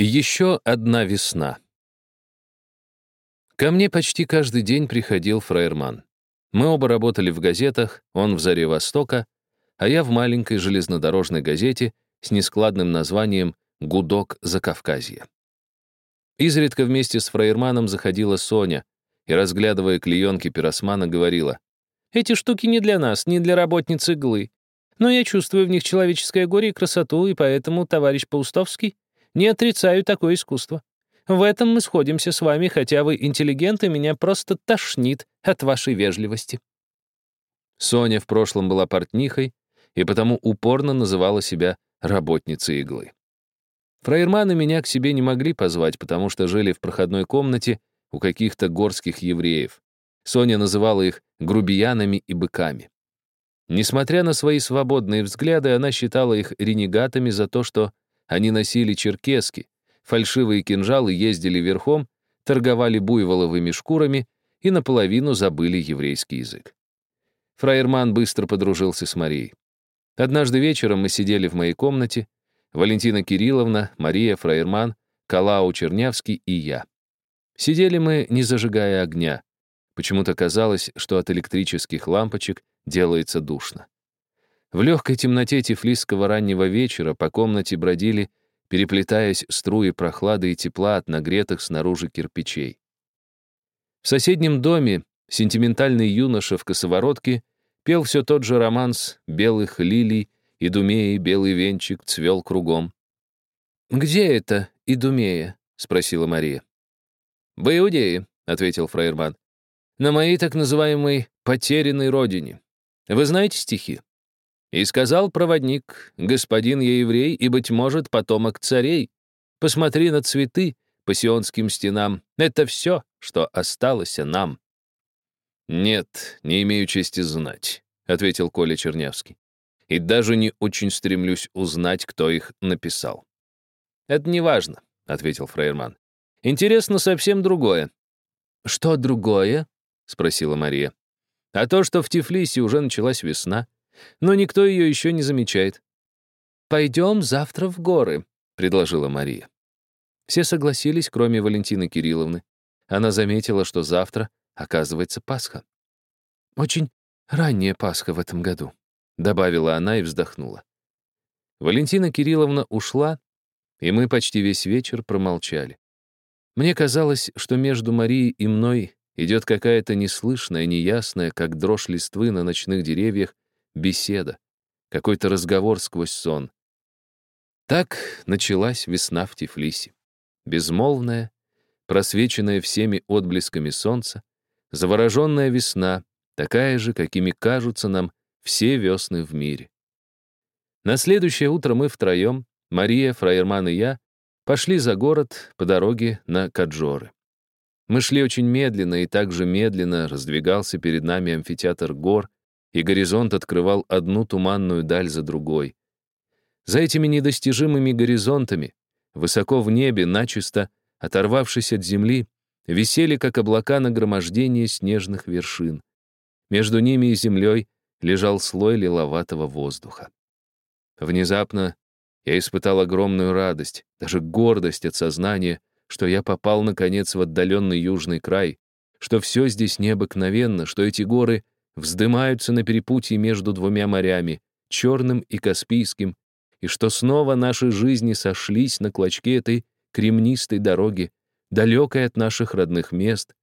Еще одна весна. Ко мне почти каждый день приходил фраерман. Мы оба работали в газетах, он в «Заре Востока», а я в маленькой железнодорожной газете с нескладным названием «Гудок Закавказья». Изредка вместе с фраерманом заходила Соня и, разглядывая клеенки пиросмана, говорила, «Эти штуки не для нас, не для работниц иглы. Но я чувствую в них человеческое горе и красоту, и поэтому, товарищ Паустовский, не отрицаю такое искусство. В этом мы сходимся с вами, хотя вы интеллигент, и меня просто тошнит от вашей вежливости». Соня в прошлом была портнихой и потому упорно называла себя работницей иглы. Фраерманы меня к себе не могли позвать, потому что жили в проходной комнате у каких-то горских евреев. Соня называла их грубиянами и быками. Несмотря на свои свободные взгляды, она считала их ренегатами за то, что они носили черкески, фальшивые кинжалы ездили верхом, торговали буйволовыми шкурами и наполовину забыли еврейский язык. Фраерман быстро подружился с Марией. Однажды вечером мы сидели в моей комнате, Валентина Кирилловна, Мария Фраерман, Калау Чернявский и я. Сидели мы, не зажигая огня. Почему-то казалось, что от электрических лампочек делается душно. В легкой темноте тифлисского раннего вечера по комнате бродили, переплетаясь струи прохлады и тепла от нагретых снаружи кирпичей. В соседнем доме сентиментальный юноша в косоворотке пел все тот же романс белых лилий, Идумеи белый венчик цвел кругом. «Где это, Идумея?» — спросила Мария. «В Иудее», — ответил Фраерман. «На моей так называемой потерянной родине. Вы знаете стихи?» И сказал проводник, господин я еврей, и, быть может, потомок царей. Посмотри на цветы по сионским стенам. Это все, что осталось нам. Нет, не имею чести знать, — ответил Коля Чернявский. И даже не очень стремлюсь узнать, кто их написал. Это не важно, — ответил Фрейерман. Интересно совсем другое. Что другое? — спросила Мария. А то, что в Тифлисе уже началась весна — но никто ее еще не замечает. «Пойдем завтра в горы», — предложила Мария. Все согласились, кроме Валентины Кирилловны. Она заметила, что завтра, оказывается, Пасха. «Очень ранняя Пасха в этом году», — добавила она и вздохнула. Валентина Кирилловна ушла, и мы почти весь вечер промолчали. Мне казалось, что между Марией и мной идет какая-то неслышная, неясная, как дрожь листвы на ночных деревьях, беседа, какой-то разговор сквозь сон. Так началась весна в Тифлисе. Безмолвная, просвеченная всеми отблесками солнца, завороженная весна, такая же, какими кажутся нам все весны в мире. На следующее утро мы втроем, Мария, Фраерман и я, пошли за город по дороге на Каджоры. Мы шли очень медленно, и также медленно раздвигался перед нами амфитеатр гор, и горизонт открывал одну туманную даль за другой. За этими недостижимыми горизонтами, высоко в небе, начисто, оторвавшись от земли, висели, как облака нагромождения снежных вершин. Между ними и землей лежал слой лиловатого воздуха. Внезапно я испытал огромную радость, даже гордость от сознания, что я попал, наконец, в отдаленный южный край, что все здесь необыкновенно, что эти горы — вздымаются на перепутье между двумя морями, Черным и Каспийским, и что снова наши жизни сошлись на клочке этой кремнистой дороги, далекой от наших родных мест,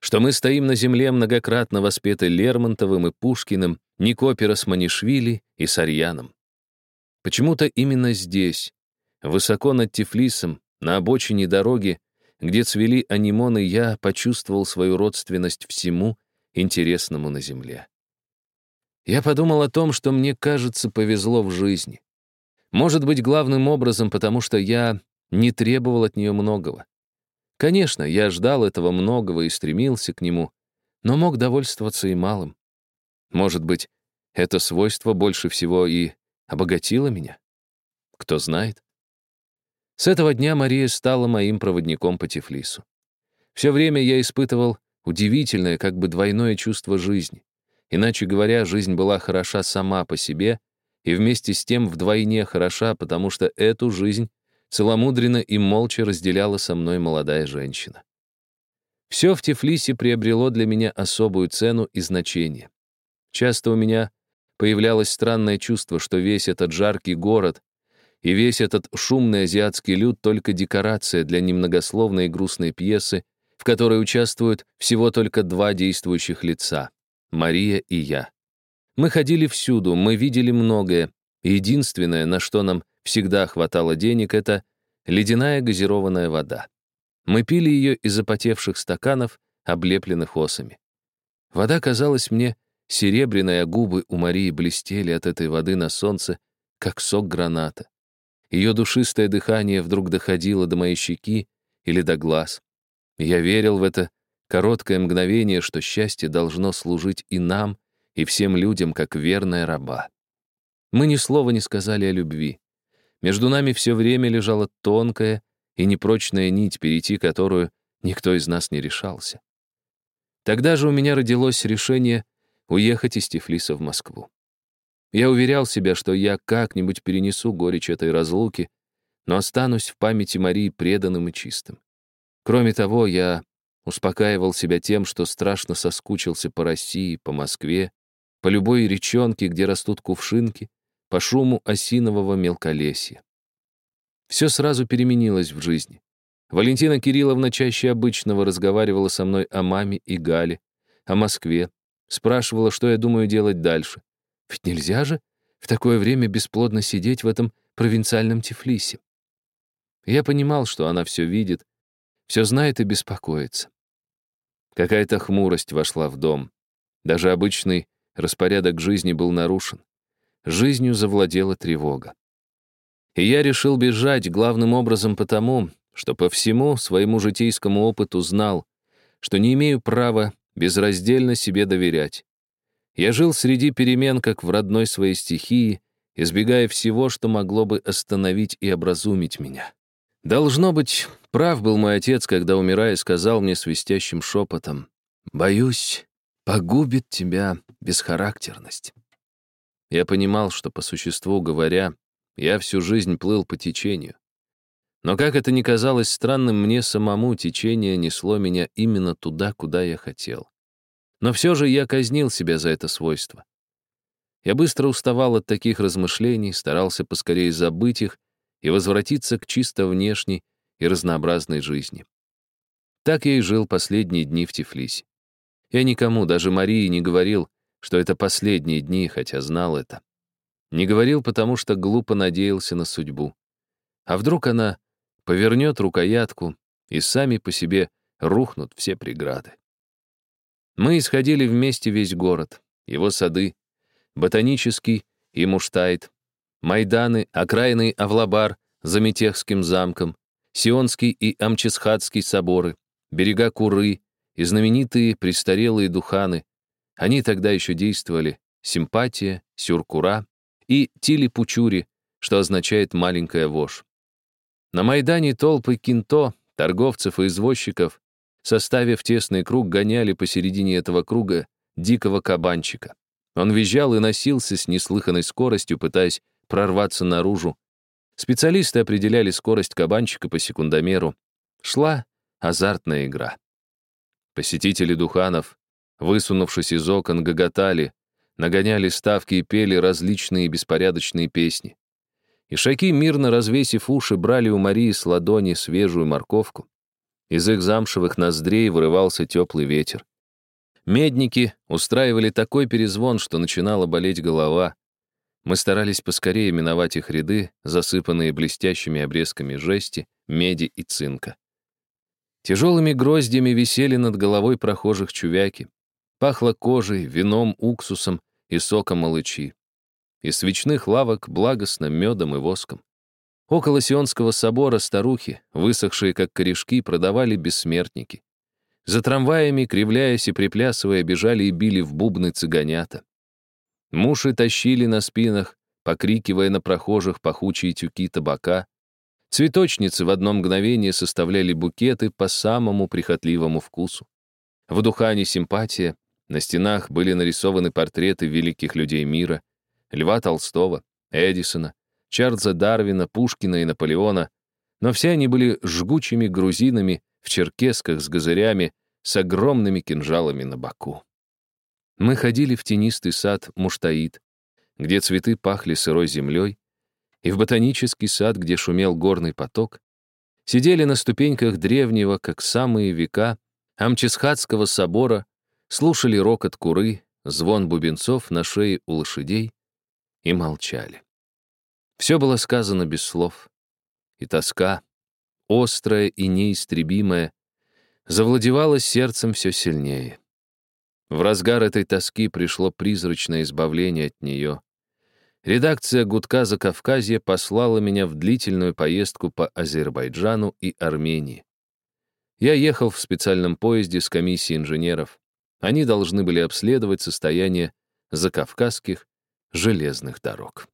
что мы стоим на земле, многократно воспетой Лермонтовым и Пушкиным, Никопера с Манишвили и Сарьяном. Почему-то именно здесь, высоко над Тифлисом, на обочине дороги, где цвели анимоны, я почувствовал свою родственность всему, интересному на Земле. Я подумал о том, что мне, кажется, повезло в жизни. Может быть, главным образом, потому что я не требовал от нее многого. Конечно, я ждал этого многого и стремился к нему, но мог довольствоваться и малым. Может быть, это свойство больше всего и обогатило меня? Кто знает? С этого дня Мария стала моим проводником по Тифлису. Все время я испытывал Удивительное, как бы двойное чувство жизни. Иначе говоря, жизнь была хороша сама по себе и вместе с тем вдвойне хороша, потому что эту жизнь целомудренно и молча разделяла со мной молодая женщина. Все в Тифлисе приобрело для меня особую цену и значение. Часто у меня появлялось странное чувство, что весь этот жаркий город и весь этот шумный азиатский люд — только декорация для немногословной и грустной пьесы, в которой участвуют всего только два действующих лица — Мария и я. Мы ходили всюду, мы видели многое. Единственное, на что нам всегда хватало денег, это ледяная газированная вода. Мы пили ее из запотевших стаканов, облепленных осами. Вода казалась мне серебряной, а губы у Марии блестели от этой воды на солнце, как сок граната. Ее душистое дыхание вдруг доходило до моей щеки или до глаз. Я верил в это короткое мгновение, что счастье должно служить и нам, и всем людям, как верная раба. Мы ни слова не сказали о любви. Между нами все время лежала тонкая и непрочная нить, перейти которую никто из нас не решался. Тогда же у меня родилось решение уехать из Тифлиса в Москву. Я уверял себя, что я как-нибудь перенесу горечь этой разлуки, но останусь в памяти Марии преданным и чистым. Кроме того, я успокаивал себя тем, что страшно соскучился по России, по Москве, по любой речонке, где растут кувшинки, по шуму осинового мелколесья. Все сразу переменилось в жизни. Валентина Кирилловна чаще обычного разговаривала со мной о маме и Гале, о Москве, спрашивала, что я думаю делать дальше. Ведь нельзя же в такое время бесплодно сидеть в этом провинциальном Тифлисе. Я понимал, что она все видит, все знает и беспокоится. Какая-то хмурость вошла в дом. Даже обычный распорядок жизни был нарушен. Жизнью завладела тревога. И я решил бежать главным образом потому, что по всему своему житейскому опыту знал, что не имею права безраздельно себе доверять. Я жил среди перемен, как в родной своей стихии, избегая всего, что могло бы остановить и образумить меня. Должно быть, прав был мой отец, когда, умирая, сказал мне свистящим шепотом, «Боюсь, погубит тебя бесхарактерность». Я понимал, что, по существу говоря, я всю жизнь плыл по течению. Но как это ни казалось странным, мне самому течение несло меня именно туда, куда я хотел. Но все же я казнил себя за это свойство. Я быстро уставал от таких размышлений, старался поскорее забыть их и возвратиться к чисто внешней и разнообразной жизни. Так я и жил последние дни в Тифлисе. Я никому, даже Марии, не говорил, что это последние дни, хотя знал это. Не говорил, потому что глупо надеялся на судьбу. А вдруг она повернет рукоятку, и сами по себе рухнут все преграды. Мы исходили вместе весь город, его сады, ботанический и Муштайт, Майданы, окраинный Авлабар за Метехским замком, Сионский и Амчесхадский соборы, берега Куры и знаменитые престарелые духаны. Они тогда еще действовали симпатия, сюркура и тили-пучури, что означает «маленькая вошь». На Майдане толпы кинто, торговцев и извозчиков составив тесный круг, гоняли посередине этого круга дикого кабанчика. Он визжал и носился с неслыханной скоростью, пытаясь прорваться наружу. Специалисты определяли скорость кабанчика по секундомеру. Шла азартная игра. Посетители Духанов, высунувшись из окон, гоготали, нагоняли ставки и пели различные беспорядочные песни. Ишаки, мирно развесив уши, брали у Марии с ладони свежую морковку. Из их замшевых ноздрей вырывался теплый ветер. Медники устраивали такой перезвон, что начинала болеть голова. Мы старались поскорее миновать их ряды, засыпанные блестящими обрезками жести, меди и цинка. Тяжелыми гроздями висели над головой прохожих чувяки. Пахло кожей, вином, уксусом и соком малычи. Из свечных лавок благостно медом и воском. Около Сионского собора старухи, высохшие как корешки, продавали бессмертники. За трамваями, кривляясь и приплясывая, бежали и били в бубны цыганята. Муши тащили на спинах, покрикивая на прохожих пахучие тюки табака. Цветочницы в одно мгновение составляли букеты по самому прихотливому вкусу. В духане симпатия, на стенах были нарисованы портреты великих людей мира, Льва Толстого, Эдисона, Чарльза Дарвина, Пушкина и Наполеона, Но все они были жгучими грузинами в черкесках с газырями, с огромными кинжалами на боку. Мы ходили в тенистый сад Муштаид, где цветы пахли сырой землей, и в ботанический сад, где шумел горный поток, сидели на ступеньках древнего, как самые века, Амчисхатского собора, слушали рокот куры, звон бубенцов на шее у лошадей и молчали. Все было сказано без слов, и тоска, острая и неистребимая, завладевала сердцем все сильнее. В разгар этой тоски пришло призрачное избавление от нее. Редакция «Гудка за Кавказье» послала меня в длительную поездку по Азербайджану и Армении. Я ехал в специальном поезде с комиссией инженеров. Они должны были обследовать состояние закавказских железных дорог.